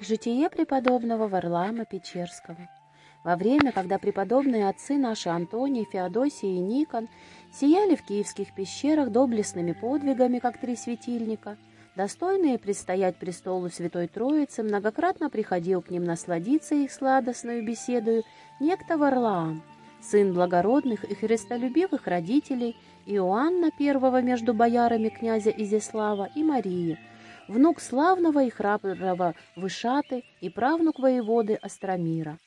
Житие преподобного Варлаама Печерского. Во время, когда преподобные отцы наши Антоний, Феодосий и Никон сияли в киевских пещерах доблестными подвигами, как три светильника, достойные предстоять престолу Святой Троицы, многократно приходил к ним насладиться их сладостную беседою некто Варлаам, сын благородных и христолюбивых родителей Иоанна первого между боярами князя Изяслава и Марии, внук славного и храброго Вышаты и правнук воеводы Остромира.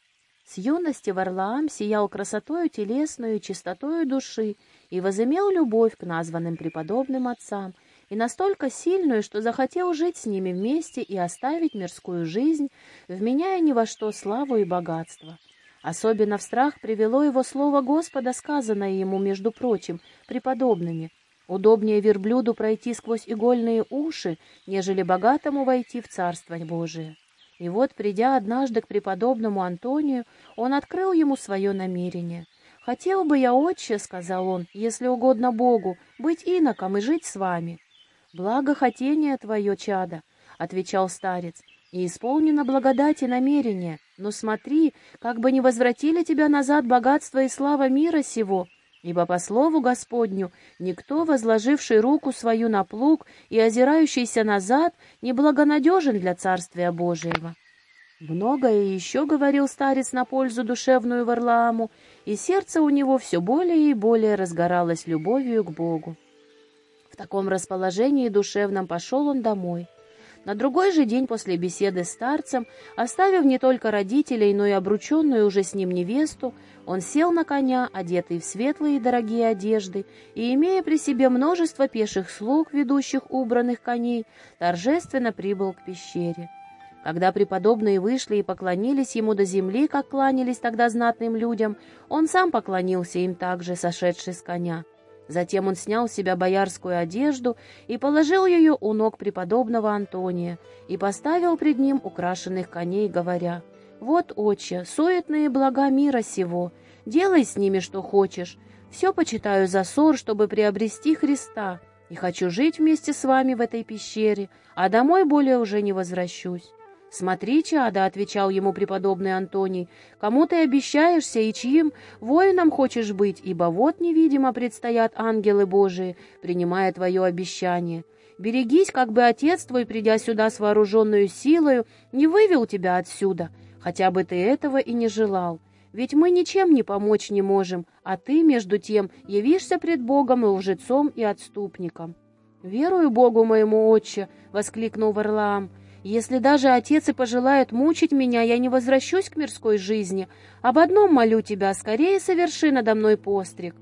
С юности Варлаам сиял красотою телесную и чистотою души и возымел любовь к названным преподобным отцам, и настолько сильную, что захотел жить с ними вместе и оставить мирскую жизнь, вменяя ни во что славу и богатство. Особенно в страх привело его слово Господа, сказанное ему, между прочим, преподобными — Удобнее верблюду пройти сквозь игольные уши, нежели богатому войти в Царство Божие. И вот, придя однажды к преподобному Антонию, он открыл ему свое намерение. «Хотел бы я, отче, — сказал он, — если угодно Богу, быть иноком и жить с вами». «Благо хотение твое, чадо», — отвечал старец, — «и исполнено благодать и намерение. Но смотри, как бы не возвратили тебя назад богатство и слава мира сего, Ибо по слову Господню никто, возложивший руку свою на плуг и озирающийся назад, неблагонадежен для Царствия Божьего. Многое еще говорил старец на пользу душевную Варлааму, и сердце у него все более и более разгоралось любовью к Богу. В таком расположении душевном пошел он домой — на другой же день после беседы с старцем, оставив не только родителей, но и обрученную уже с ним невесту, он сел на коня, одетый в светлые и дорогие одежды, и, имея при себе множество пеших слуг, ведущих убранных коней, торжественно прибыл к пещере. Когда преподобные вышли и поклонились ему до земли, как кланялись тогда знатным людям, он сам поклонился им также, сошедший с коня. Затем он снял с себя боярскую одежду и положил ее у ног преподобного Антония и поставил пред ним украшенных коней, говоря, «Вот, отче, суетные блага мира сего, делай с ними, что хочешь. Все почитаю за ссор, чтобы приобрести Христа, и хочу жить вместе с вами в этой пещере, а домой более уже не возвращусь». «Смотри, чада», — отвечал ему преподобный Антоний, — «кому ты обещаешься и чьим воином хочешь быть, ибо вот невидимо предстоят ангелы Божии, принимая твое обещание. Берегись, как бы отец твой, придя сюда с вооруженную силою, не вывел тебя отсюда, хотя бы ты этого и не желал. Ведь мы ничем не помочь не можем, а ты, между тем, явишься пред Богом и лжецом и отступником». «Верую Богу моему, отче!» — воскликнул Варлаам — если даже отец и пожелает мучить меня, я не возвращусь к мирской жизни. Об одном молю тебя, скорее соверши надо мной постриг».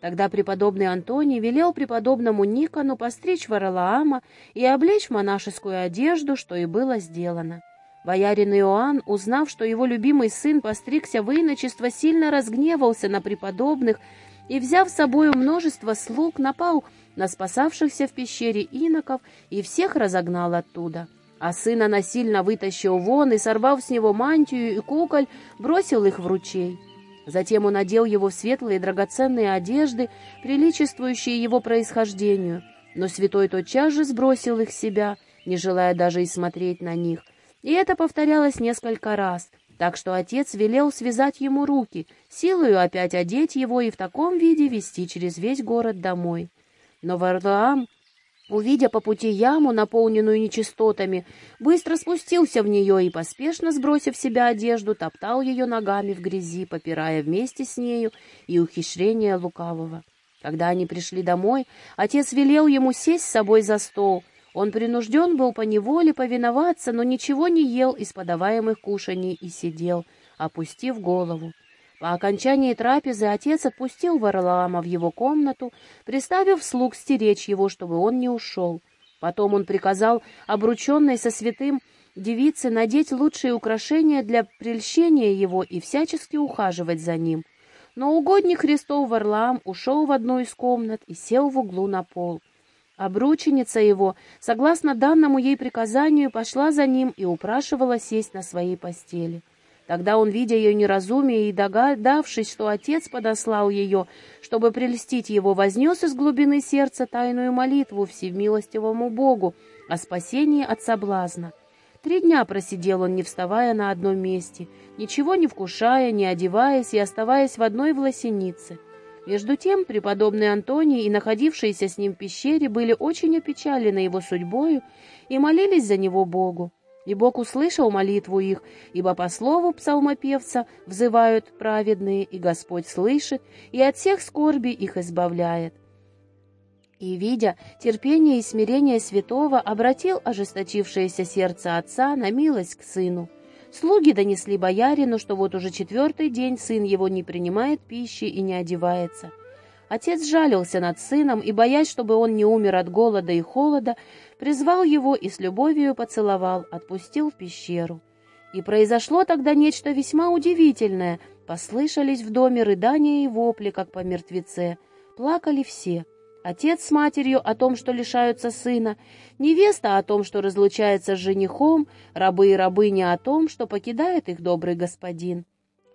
Тогда преподобный Антоний велел преподобному Никону постричь Варлаама и облечь монашескую одежду, что и было сделано. Боярин Иоанн, узнав, что его любимый сын постригся в иночество, сильно разгневался на преподобных и, взяв с собою множество слуг, напал на спасавшихся в пещере иноков и всех разогнал оттуда а сына насильно вытащил вон и, сорвав с него мантию и куколь, бросил их в ручей. Затем он одел его в светлые драгоценные одежды, приличествующие его происхождению, но святой тотчас же сбросил их с себя, не желая даже и смотреть на них. И это повторялось несколько раз, так что отец велел связать ему руки, силою опять одеть его и в таком виде вести через весь город домой. Но Варлаам Увидя по пути яму, наполненную нечистотами, быстро спустился в нее и, поспешно сбросив себя одежду, топтал ее ногами в грязи, попирая вместе с нею и ухищрение лукавого. Когда они пришли домой, отец велел ему сесть с собой за стол. Он принужден был по неволе повиноваться, но ничего не ел из подаваемых кушаний и сидел, опустив голову. По окончании трапезы отец отпустил Варлаама в его комнату, приставив слуг стеречь его, чтобы он не ушел. Потом он приказал обрученной со святым девице надеть лучшие украшения для прельщения его и всячески ухаживать за ним. Но угодник Христов Варлаам ушел в одну из комнат и сел в углу на пол. Обрученица его, согласно данному ей приказанию, пошла за ним и упрашивала сесть на своей постели. Тогда он, видя ее неразумие и догадавшись, что отец подослал ее, чтобы прельстить его, вознес из глубины сердца тайную молитву всемилостивому Богу о спасении от соблазна. Три дня просидел он, не вставая на одном месте, ничего не вкушая, не одеваясь и оставаясь в одной власенице. Между тем, преподобный Антоний и находившиеся с ним в пещере были очень опечалены его судьбою и молились за него Богу. И Бог услышал молитву их, ибо по слову псалмопевца взывают праведные, и Господь слышит, и от всех скорби их избавляет. И, видя терпение и смирение святого, обратил ожесточившееся сердце отца на милость к сыну. Слуги донесли боярину, что вот уже четвертый день сын его не принимает пищи и не одевается. Отец жалился над сыном и, боясь, чтобы он не умер от голода и холода, призвал его и с любовью поцеловал, отпустил в пещеру. И произошло тогда нечто весьма удивительное. Послышались в доме рыдания и вопли, как по мертвеце. Плакали все — Отец с матерью о том, что лишаются сына, невеста о том, что разлучается с женихом, рабы и рабыни о том, что покидает их добрый господин.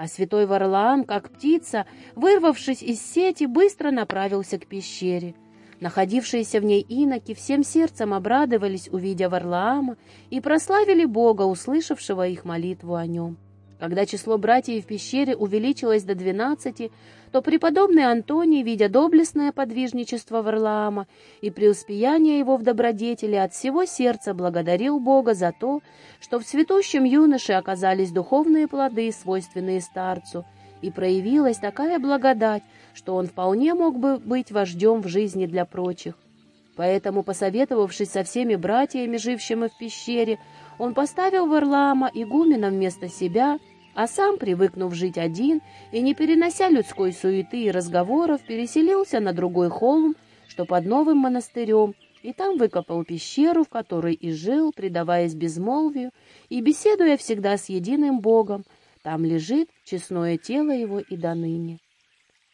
А святой Варлаам, как птица, вырвавшись из сети, быстро направился к пещере. Находившиеся в ней иноки всем сердцем обрадовались, увидя Варлаама, и прославили Бога, услышавшего их молитву о нем. Когда число братьев в пещере увеличилось до двенадцати, то преподобный Антоний, видя доблестное подвижничество Варлаама и преуспеяние его в добродетели, от всего сердца благодарил Бога за то, что в цветущем юноше оказались духовные плоды, свойственные старцу, и проявилась такая благодать, что он вполне мог бы быть вождем в жизни для прочих. Поэтому, посоветовавшись со всеми братьями, жившими в пещере, он поставил Варлаама игуменом вместо себя — а сам, привыкнув жить один и не перенося людской суеты и разговоров, переселился на другой холм, что под новым монастырем, и там выкопал пещеру, в которой и жил, предаваясь безмолвию и беседуя всегда с единым Богом. Там лежит честное тело его и до ныне.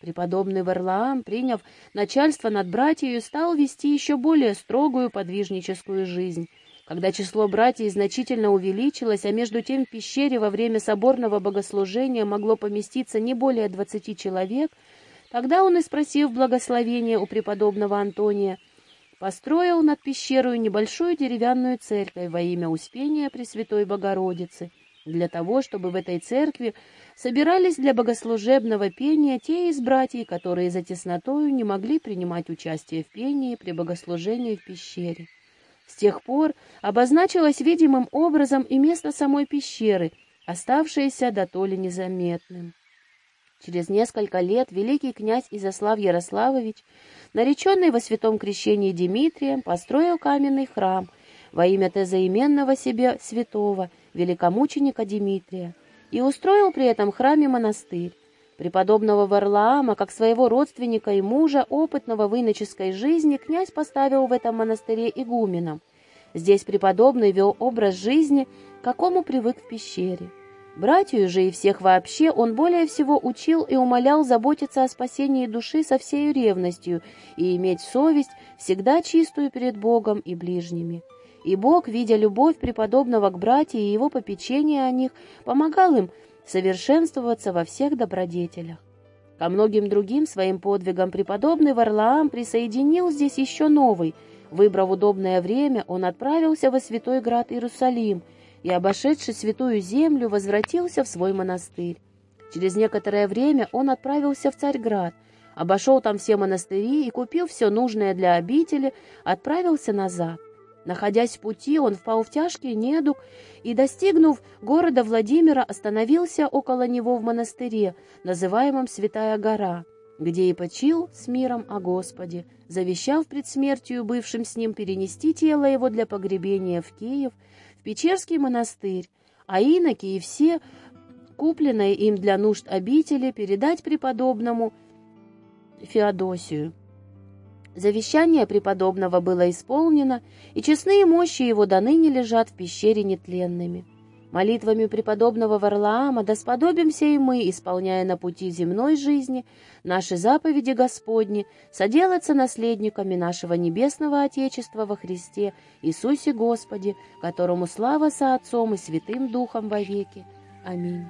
Преподобный Варлаам, приняв начальство над братьями, стал вести еще более строгую подвижническую жизнь, когда число братьев значительно увеличилось, а между тем в пещере во время соборного богослужения могло поместиться не более двадцати человек, тогда он, и спросив благословения у преподобного Антония, построил над пещерой небольшую деревянную церковь во имя Успения Пресвятой Богородицы, для того, чтобы в этой церкви собирались для богослужебного пения те из братьев, которые за теснотою не могли принимать участие в пении при богослужении в пещере. С тех пор обозначилось видимым образом и место самой пещеры, оставшееся до то ли незаметным. Через несколько лет великий князь Изяслав Ярославович, нареченный во святом крещении Дмитрием, построил каменный храм во имя тезаименного себе святого, великомученика Дмитрия, и устроил при этом храме монастырь. Преподобного Варлаама, как своего родственника и мужа, опытного в иноческой жизни, князь поставил в этом монастыре игуменом. Здесь преподобный вел образ жизни, какому привык в пещере. Братью же и всех вообще он более всего учил и умолял заботиться о спасении души со всей ревностью и иметь совесть всегда чистую перед Богом и ближними. И Бог, видя любовь преподобного к братьям и его попечение о них, помогал им совершенствоваться во всех добродетелях. Ко многим другим своим подвигам преподобный Варлаам присоединил здесь еще новый. Выбрав удобное время, он отправился во святой град Иерусалим и, обошедший святую землю, возвратился в свой монастырь. Через некоторое время он отправился в Царьград, обошел там все монастыри и, купив все нужное для обители, отправился назад. Находясь в пути, он впал в тяжкий недуг и, достигнув города Владимира, остановился около него в монастыре, называемом Святая гора, где и почил с миром о Господе, завещав пред смертью бывшим с ним перенести тело его для погребения в Киев, в Печерский монастырь, а иноки и все, купленные им для нужд обители, передать преподобному Феодосию. Завещание преподобного было исполнено, и честные мощи его до ныне лежат в пещере нетленными. Молитвами преподобного Варлаама досподобимся и мы, исполняя на пути земной жизни наши заповеди Господни, соделаться наследниками нашего Небесного Отечества во Христе Иисусе Господе, которому слава со Отцом и Святым Духом вовеки. Аминь.